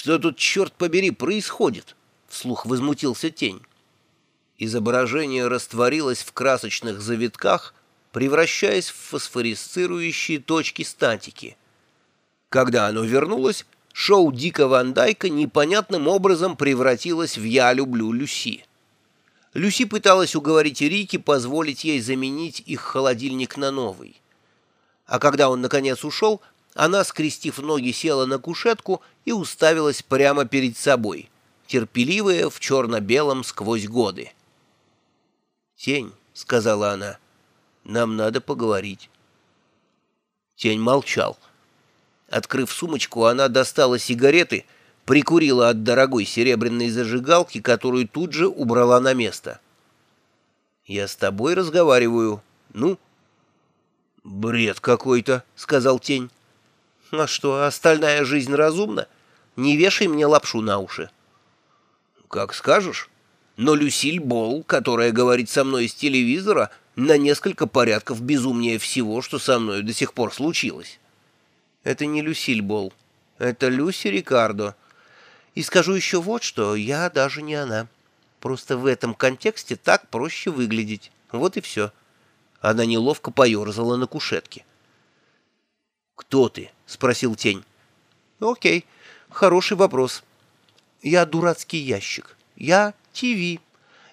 Что тут, черт побери, происходит?» — вслух возмутился тень. Изображение растворилось в красочных завитках, превращаясь в фосфорисцирующие точки статики. Когда оно вернулось, шоу Дика Ван Дайка непонятным образом превратилось в «Я люблю Люси». Люси пыталась уговорить Рики позволить ей заменить их холодильник на новый. А когда он, наконец, ушел, она, скрестив ноги, села на кушетку и уставилась прямо перед собой, терпеливая в черно-белом сквозь годы. «Тень», — сказала она, — «нам надо поговорить». Тень молчал. Открыв сумочку, она достала сигареты, прикурила от дорогой серебряной зажигалки, которую тут же убрала на место. «Я с тобой разговариваю. Ну?» «Бред какой-то», — сказал тень. «А что, остальная жизнь разумна? Не вешай мне лапшу на уши». «Как скажешь. Но Люсиль Болл, которая говорит со мной из телевизора, на несколько порядков безумнее всего, что со мной до сих пор случилось». «Это не Люсиль Болл. Это Люси Рикардо. И скажу еще вот что, я даже не она. Просто в этом контексте так проще выглядеть. Вот и все». Она неловко поерзала на кушетке. «Кто ты?» — спросил тень. «Окей, хороший вопрос. Я дурацкий ящик. Я ТВ.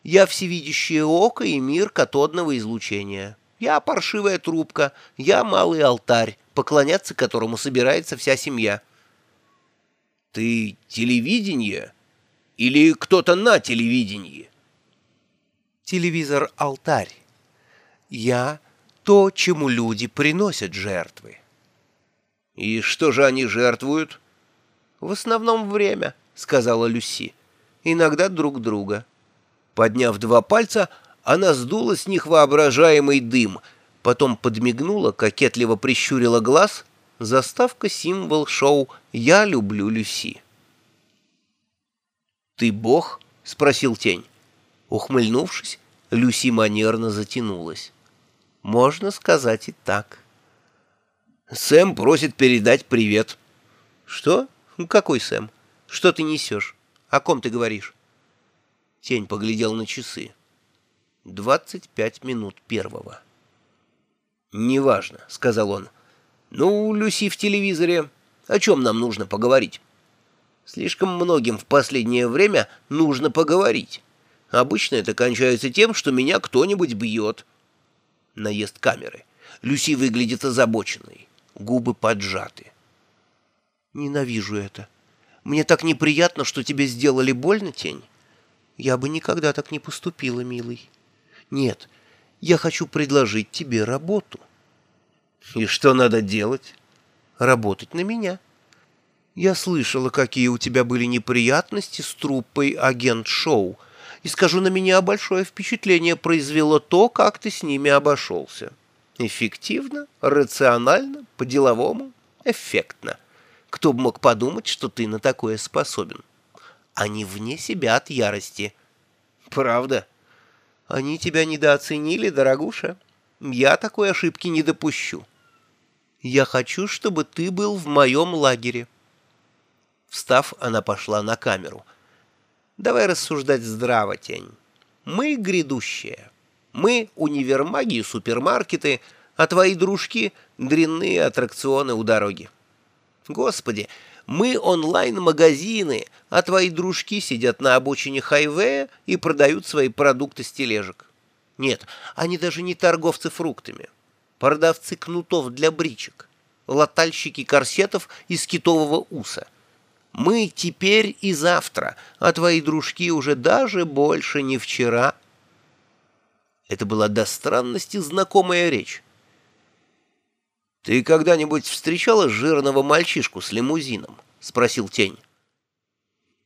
Я всевидящее око и мир катодного излучения. Я паршивая трубка. Я малый алтарь, поклоняться которому собирается вся семья». «Ты телевидение? Или кто-то на телевидении?» «Телевизор-алтарь». Я — то, чему люди приносят жертвы. И что же они жертвуют? В основном время, — сказала Люси. Иногда друг друга. Подняв два пальца, она сдула с них воображаемый дым, потом подмигнула, кокетливо прищурила глаз. Заставка символ шоу «Я люблю Люси». «Ты бог?» — спросил тень. Ухмыльнувшись, Люси манерно затянулась. Можно сказать и так. Сэм просит передать привет. Что? Какой Сэм? Что ты несешь? О ком ты говоришь? Тень поглядел на часы. Двадцать пять минут первого. «Неважно», — сказал он. «Ну, Люси в телевизоре. О чем нам нужно поговорить?» «Слишком многим в последнее время нужно поговорить. Обычно это кончается тем, что меня кто-нибудь бьет» наезд камеры. Люси выглядит озабоченной, губы поджаты. «Ненавижу это. Мне так неприятно, что тебе сделали больно, тень. Я бы никогда так не поступила, милый. Нет, я хочу предложить тебе работу». «И что надо делать?» «Работать на меня». «Я слышала, какие у тебя были неприятности с труппой «Агент Шоу», и скажу, на меня большое впечатление произвело то, как ты с ними обошелся. Эффективно, рационально, по-деловому, эффектно. Кто бы мог подумать, что ты на такое способен? Они вне себя от ярости. Правда? Они тебя недооценили, дорогуша. Я такой ошибки не допущу. Я хочу, чтобы ты был в моем лагере. Встав, она пошла на камеру — Давай рассуждать здраво, тень. Мы грядущие. Мы универмаги и супермаркеты, а твои дружки — дрянные аттракционы у дороги. Господи, мы онлайн-магазины, а твои дружки сидят на обочине хайвея и продают свои продукты с тележек. Нет, они даже не торговцы фруктами. Продавцы кнутов для бричек, латальщики корсетов из китового уса — мы теперь и завтра, а твои дружки уже даже больше не вчера. Это была до странности знакомая речь. «Ты когда-нибудь встречала жирного мальчишку с лимузином?» — спросил тень.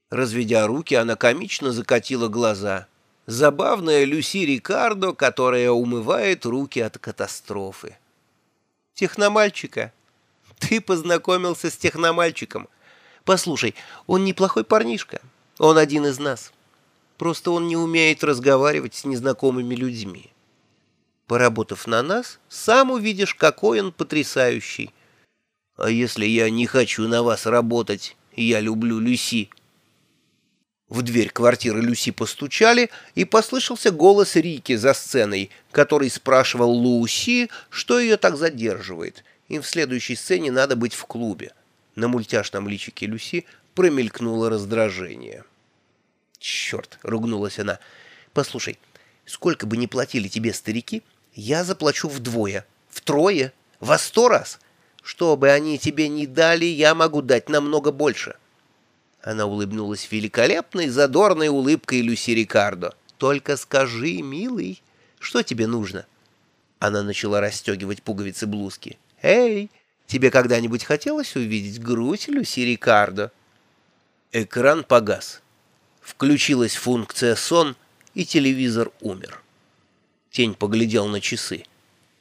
Разведя руки, она комично закатила глаза. Забавная Люси Рикардо, которая умывает руки от катастрофы. «Техномальчика? Ты познакомился с техномальчиком?» Послушай, он неплохой парнишка. Он один из нас. Просто он не умеет разговаривать с незнакомыми людьми. Поработав на нас, сам увидишь, какой он потрясающий. А если я не хочу на вас работать? Я люблю Люси». В дверь квартиры Люси постучали, и послышался голос Рики за сценой, который спрашивал Луси, что ее так задерживает. Им в следующей сцене надо быть в клубе. На мультяшном личике Люси промелькнуло раздражение. «Черт!» — ругнулась она. «Послушай, сколько бы ни платили тебе старики, я заплачу вдвое, втрое, во сто раз. Что бы они тебе ни дали, я могу дать намного больше». Она улыбнулась великолепной, задорной улыбкой Люси Рикардо. «Только скажи, милый, что тебе нужно?» Она начала расстегивать пуговицы блузки. «Эй, тебе когда-нибудь хотелось увидеть грудь Люси Рикардо?» Экран погас. Включилась функция «сон», и телевизор умер. Тень поглядел на часы.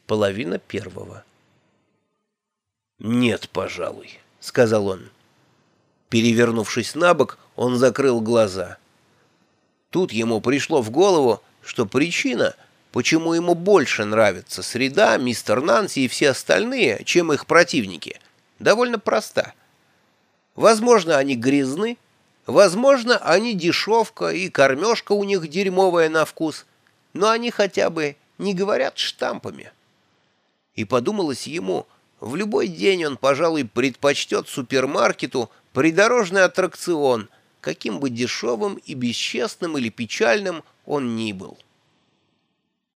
Половина первого. «Нет, пожалуй», — сказал он. Перевернувшись на бок, он закрыл глаза. Тут ему пришло в голову, что причина, почему ему больше нравится среда, мистер Нанси и все остальные, чем их противники, довольно проста. Возможно, они грязны, возможно, они дешевка и кормежка у них дерьмовая на вкус, но они хотя бы не говорят штампами. И подумалось ему, в любой день он, пожалуй, предпочтет супермаркету Придорожный аттракцион, каким бы дешевым и бесчестным или печальным он ни был.